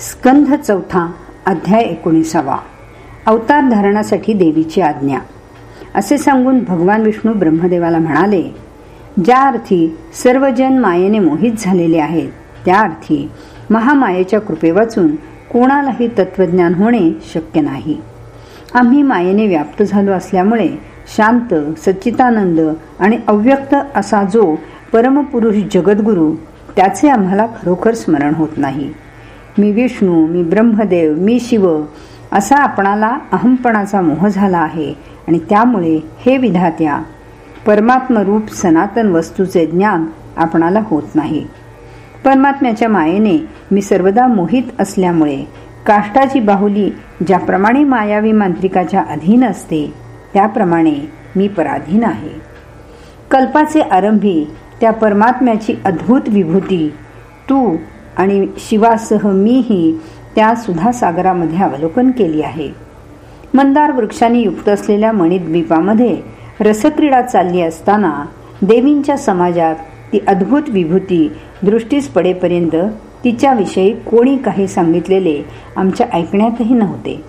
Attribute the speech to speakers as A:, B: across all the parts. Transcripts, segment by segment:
A: स्कंध चौथा अध्याय एकोणीसावा. अवतार धारणासाठी देवीची आज्ञा. असे सांगून भगवान विष्णू ब्रह्मदेवाला म्हणाले ज्या अर्थी सर्वजन मायेने मोहित झालेले आहेत त्या अर्थी महामायेच्या कृपे वाचून कोणालाही तत्वज्ञान होणे शक्य नाही. आम्ही मायेने व्याप्त झालो असल्यामुळे शांत सच्चितानंद आणि अव्यक्त असा जो परमपुरुष जगद्गुरु त्याचे आम्हाला खरोखर स्मरण होत नाही. मी विष्णू मी ब्रह्मदेव मी शिव असा आपणाला अहमपणाचा मोह झाला आहे आणि त्यामुळे हे विधात्या परमात्मरूप सनातन वस्तूचे ज्ञान आपणाला होत नाही. परमात्म्याच्या मायेने मी सर्वदा मोहित असल्यामुळे काष्टाची बाहुली ज्याप्रमाणे मायावी मांत्रिकाच्या अधीन असते त्याप्रमाणे मी पराधीन आहे. कल्पाचे आरंभी त्या परमात्म्याची अद्भुत विभूती तू आणि शिवासह मीही त्या सुधा सागरामध्ये अवलोकन केली आहे. मंदार वृक्षांनी युक्त असलेल्या मणिद्वीपामध्ये रसक्रीडा चालली असताना देवींच्या समाजात ती अद्भुत विभूती दृष्टीस पडेपर्यंत तिच्याविषयी कोणी काही सांगितलेले आमच्या ऐकण्यातही नव्हते.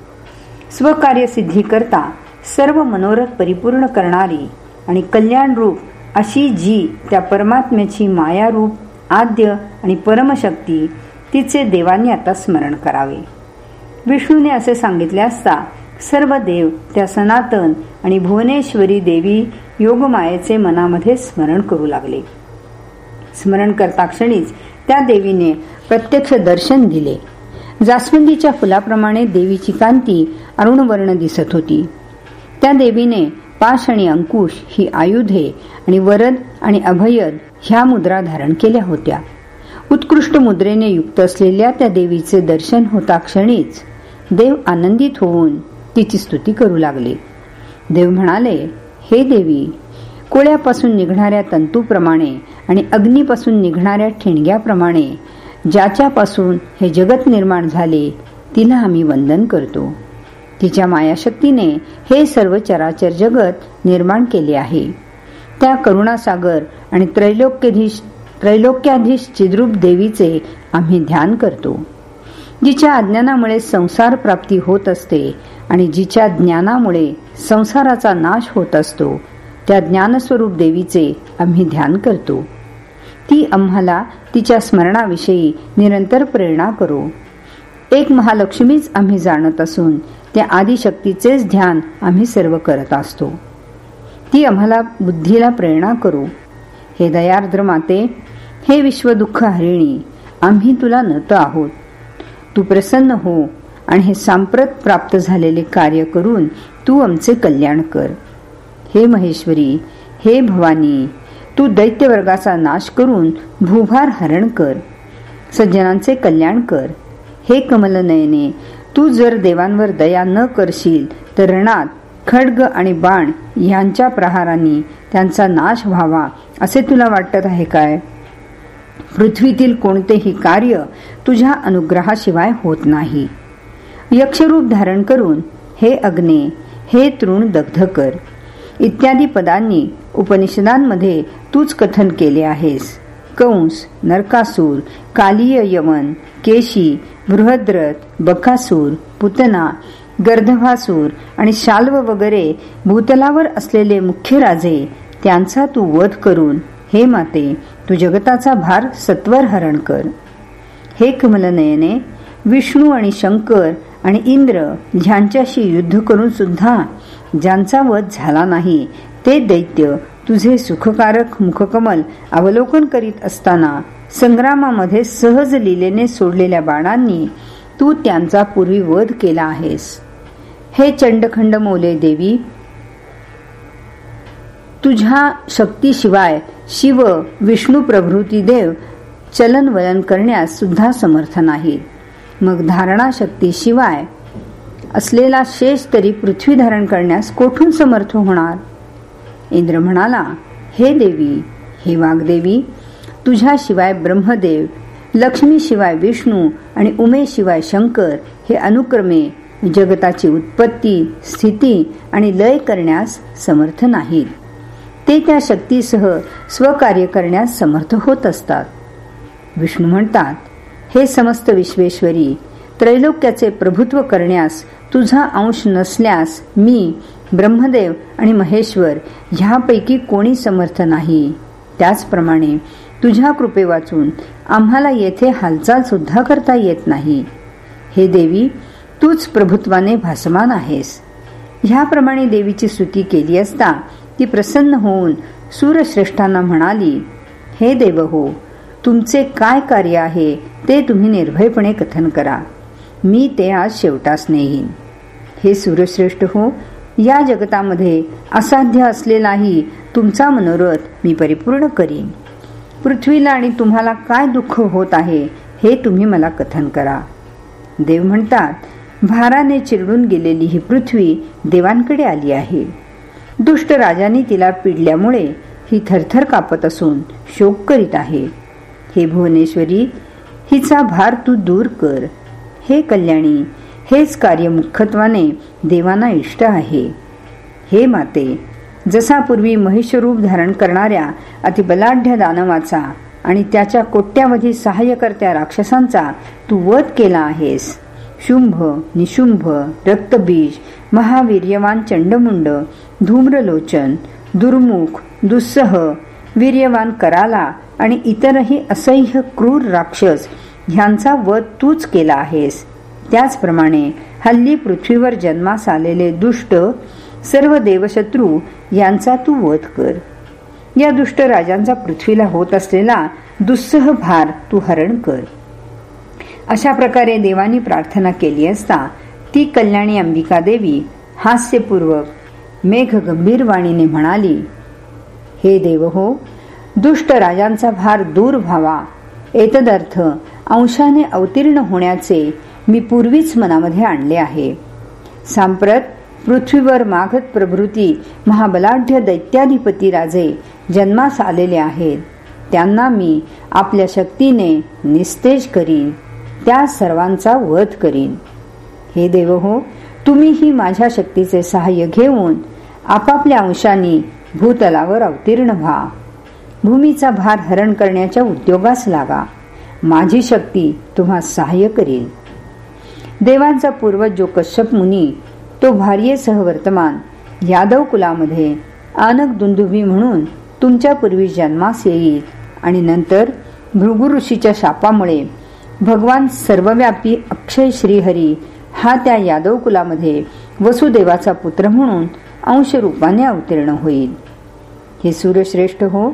A: स्वकार्यसिद्धीकरता करता सर्व मनोरथ परिपूर्ण करणारी आणि कल्याणरूप अशी जी त्या परमात्म्याची मायारूप आद्य आणि परमशक्ती तिचे देवांनी आता स्मरण करावे. विष्णूने असे सांगितले असता सर्व देव त्या सनातन आणि भुवनेश्वरी देवी योगमायेचे मनामध्ये स्मरण करू लागले. स्मरण करता क्षणीच त्या देवीने प्रत्यक्ष दर्शन दिले. जास्वंदीच्या फुलाप्रमाणे देवीची कांती अरुणवर्ण दिसत होती. त्या देवीने पाश आणि अंकुश ही आयुधे आणि वरद आणि अभयद ह्या मुद्रा धारण केल्या होत्या. उत्कृष्ट मुद्रेने युक्त असलेल्या त्या देवीचे दर्शन होता क्षणीच देव आनंदित होऊन तिची स्तुती करू लागले. देव म्हणाले हे देवी कोळ्यापासून निघणाऱ्या तंतूप्रमाणे आणि अग्नीपासून निघणाऱ्या ठिणग्याप्रमाणे ज्याच्यापासून हे जगत निर्माण झाले तिला आम्ही वंदन करतो. तिच्या मायाशक्तीने हे सर्व चराचर जगत निर्माण केले आहे. त्या करुणासागर आणि त्रैलोक्यधीश त्रैलोक्याधीश चिद्रूप देवीचे आम्ही ध्यान करतो. जिच्या अज्ञानामुळे संसार प्राप्ती होत असते आणि जिच्या ज्ञानामुळे संसाराचा नाश होत असतो त्या ज्ञानस्वरूप देवीचे आम्ही ध्यान करतो. ती आम्हाला तिच्या स्मरणाविषयी निरंतर प्रेरणा करो. एक महालक्ष्मीच आम्ही जाणत असून त्या आदिशक्तीचेच ध्यान आम्ही सर्व करत असतो. ती आम्हाला बुद्धीला प्रेरणा करू. हे दयार्द्र माते हे विश्व दुःख हरिणी आम्ही तुला नत आहोत. तू प्रसन्न हो आणि हे सांप्रत प्राप्त झालेले कार्य करून तू आमचे कल्याण कर. हे महेश्वरी हे भवानी तू दैत्यवर्गाचा नाश करून भूभार हरण कर. सज्जनांचे कल्याण कर. हे कमलनयने तू जर देवांवर दया न करशील तर रणात खड्ग आणि बाण यांच्या प्रहारांनी त्यांचा नाश व्हावा असे तुला वाटत आहे काय? पृथ्वीतील कोणतेही कार्य तुझ्या अनुग्रहाशिवाय होत नाही. यक्षरूप धारण करून हे अग्ने हे तृण दग्ध कर. इत्यादी पदांनी उपनिषदांमध्ये तूच कथन केले आहेस. कंस नरकासूर कालीय यमन केशी बृहद्रथ बकासूर पुतना गर्धभासूर आणि शाल्व वगैरे भूतलावर असलेले मुख्य राजे त्यांचा तू वध करून हे माते तू जगताचा भार सत्वर हरण कर. हे कमलनयने विष्णू आणि शंकर आणि इंद्र ह्यांच्याशी युद्ध करून सुद्धा ज्यांचा वध झाला नाही ते दैत्य तुझे सुखकारक मुखकमल अवलोकन करीत असताना संग्रामामध्ये सहज लिलेने सोडलेल्या बाणांनी तू त्यांचा पूर्वी वध केला आहेस. हे चंडखंड मोले देवी तुझ्या शक्तीशिवाय शिव विष्णू प्रभृती देव चलन वलन करण्यास सुद्धा समर्थ नाही. मग धारणा शक्तीशिवाय असलेला शेष तरी पृथ्वी धारण करण्यास कोठून समर्थ होणार? इंद्र म्हणाला हे देवी हे वाघदेवी तुझ्याशिवाय ब्रह्मदेव लक्ष्मीशिवाय विष्णू आणि उमेशिवाय शंकर हे अनुक्रमे जगताची उत्पत्ती स्थिती आणि लय करण्यास समर्थ नाहीत ते त्या शक्तीसह स्वकार्य करण्यास समर्थ होत असतात. विष्णू म्हणतात हे समस्त विश्वेश्वरी त्रैलोक्याचे प्रभुत्व करण्यास तुझा अंश नसल्यास मी ब्रह्मदेव आणि महेश्वर ह्यापैकी कोणी समर्थ नाही. त्याचप्रमाणे तुझ्या कृपे वाचून आम्हाला येथे हालचाल सुद्धा करता येत नाही. हे देवी तूच प्रभुत्वाने भासमान आहेस. ह्याप्रमाणे देवीची स्तुती केली असता ती प्रसन्न होऊन सूरश्रेष्ठांना म्हणाली हे देव हो तुमचे काय कार्य आहे ते तुम्ही निर्भयपणे कथन करा. मी ते आज शेवटास नेईन. हे सूरश्रेष्ठ हो या जगतामध्ये असाध्य असलेलाही तुमचा मनोरथ मी परिपूर्ण करीन. पृथ्वीला आणि तुम्हाला काय दुःख होत आहे हे तुम्ही मला कथन करा. देव म्हणतात भाराने चिरडून गेलेली ही पृथ्वी देवांकडे आली आहे. दुष्ट राजाने तिला पिडल्यामुळे ही थरथर कापत असून शोक करीत आहे. हे भुवनेश्वरी हिचा भार तू दूर कर. हे कल्याणी हेच कार्य मुख्यत्वाने देवांना इष्ट आहे. हे माते जसा पूर्वी महिषरूप धारण करणाऱ्या अतिबलाढ्य दानवाचा आणि त्याच्या कोट्यावधी सहाय्यकर्त्या राक्षसांचा तू वध केला आहेस शुंभ निशुंभ रक्तबीज महावीर्यवान चंडमुंड धूम्रलोचन दुर्मुख दुस्सह वीर्यवान कराला आणि इतरही असह्य क्रूर राक्षस ह्यांचा वध तूच केला आहेस. त्याचप्रमाणे हल्ली पृथ्वीवर जन्मास आलेले दुष्ट सर्व देवशत्रू यांचा तू वध कर. या दुष्ट राजांचा पृथ्वीला होत असलेला दुस्सह भार तू हरण कर. अशा प्रकारे देवानी प्रार्थना केली असता ती कल्याणी अंबिका देवी हास्यपूर्वक मेघ गंभीर वाणीने म्हणाली हे देव हो दुष्ट राजांचा भार दूर व्हावा. एतदर्थ अंशाने अवतीर्ण होण्याचे मी पूर्वीच मनामध्ये आणले आहे. सांप्रत पृथ्वीवर माघत प्रभृती महाबलाढ्य दैत्याधिपती राजे जन्मास आलेले आहेत. त्यांना मी आपल्या शक्तीने निस्तेज करीन. त्या सर्वांचा वध करीन. हे देव हो तुम्हीही माझ्या शक्तीचे सहाय्य घेऊन आपापल्या अंशांनी भूतलावर अवतीर्ण व्हा. भूमीचा भार हरण करण्याच्या उद्योगास लागा. माझी शक्ती तुम्हा सहाय्य करील. देवांचा पूर्वज जो कश्यप मुनी तो भार्येसह वर्तमान यादव कुलामध्ये आनक दुंदुभी म्हणून तुमच्या पूर्वी जन्मास येईल आणि नंतर भृगु ऋषीच्या शापामुळे भगवान सर्वव्यापी अक्षय श्रीहरी हा त्या यादव कुलामध्ये वसुदेवाचा पुत्र म्हणून अंश रूपाने अवतीर्ण होईल. हे सूर्यश्रेष्ठ हो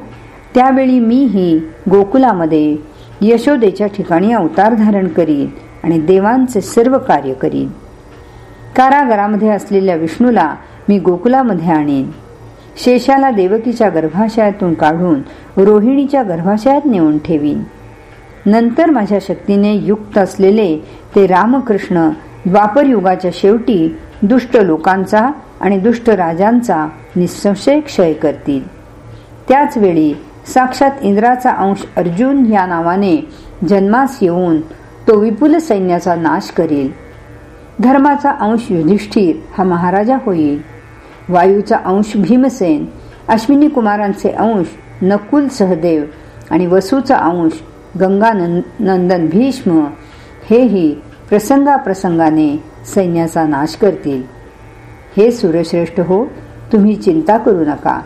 A: त्यावेळी मीही गोकुलामध्ये यशोदेच्या ठिकाणी अवतार धारण करीन आणि देवांचे सर्व कार्य करीन. कारागारामध्ये असलेल्या विष्णूला मी गोकुलामध्ये आणेन. शेषाला देवकीच्या गर्भाशयातून काढून रोहिणीच्या गर्भाशयात नेऊन ठेवीन. नंतर माझ्या शक्तीने युक्त असलेले ते रामकृष्ण द्वापर युगाच्या शेवटी दुष्ट लोकांचा आणि दुष्ट राजांचा निसंशय क्षय करतील. त्याच वेळी साक्षात इंद्राचा अंश अर्जुन या नावाने जन्मास येऊन तो विपुल सैन्याचा नाश करेल. धर्माचा अंश युधिष्ठिर हा महाराजा होईल. वायूचा अंश भीमसेन अश्विनी कुमारांचे अंश नकुल सहदेव आणि वसूचा अंश गंगा नंदन भीष्म हेही प्रसंगाप्रसंगाने सैन्याचा नाश करतील. हे सूर्यश्रेष्ठ हो तुम्ही चिंता करू नका.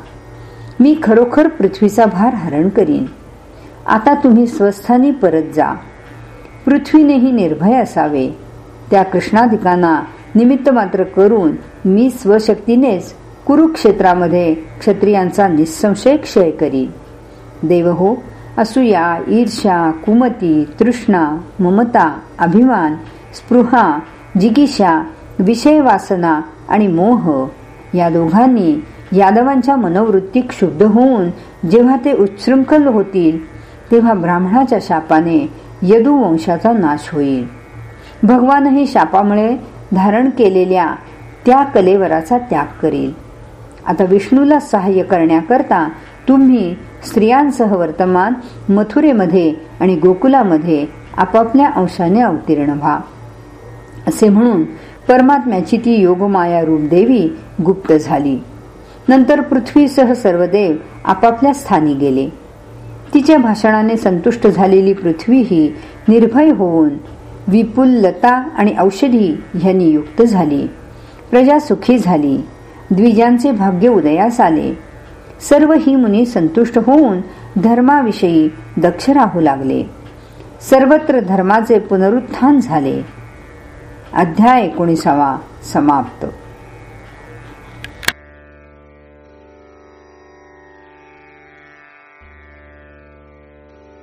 A: मी खरोखर पृथ्वीचा भार हरण करीन. आता तुम्ही स्वस्थानी परत जा. पृथ्वीनेही निर्भय असावे. त्या कृष्णाधिकांना निमित्त मात्र करून मी स्वशक्तीनेच कुरुक्षेत्रामध्ये क्षत्रियांचा निसंशय क्षय करीन. देव हो असूया ईर्ष्या कुमती तृष्णा ममता अभिमान स्पृहा जिगिषा विषय वासना आणि मोह. या दोघांनी यादवांच्या मनोवृत्ती क्षुब्ध होऊन जेव्हा ते उच्छृंखल होतील तेव्हा ब्राह्मणाच्या शापाने यदुवंशाचा नाश होईल. भगवानही शापामुळे धारण केलेल्या त्या कलेवराचा त्याग करील. आता विष्णूला सहाय्य करण्याकरता तुम्ही स्त्रियांसह वर्तमान मथुरेमध्ये आणि गोकुलामध्ये आपापल्या अंशाने अवतीर्ण व्हा. असे म्हणून परमात्म्याची ती योगमाया रूप देवी गुप्त झाली. नंतर पृथ्वीसह सर्व देव आपापल्या स्थानी गेले. तिच्या भाषणाने संतुष्ट झालेली पृथ्वी ही निर्भय होऊन विपुल लता आणि औषधी यांनी युक्त झाली. प्रजा सुखी झाली. द्विजांचे भाग्य उदयास आले. सर्व ही मुनी संतुष्ट होऊन धर्माविषयी दक्ष राहू लागले. सर्वत्र धर्माचे पुनरुत्थान झाले. अध्याय एकोणीसावा समाप्त.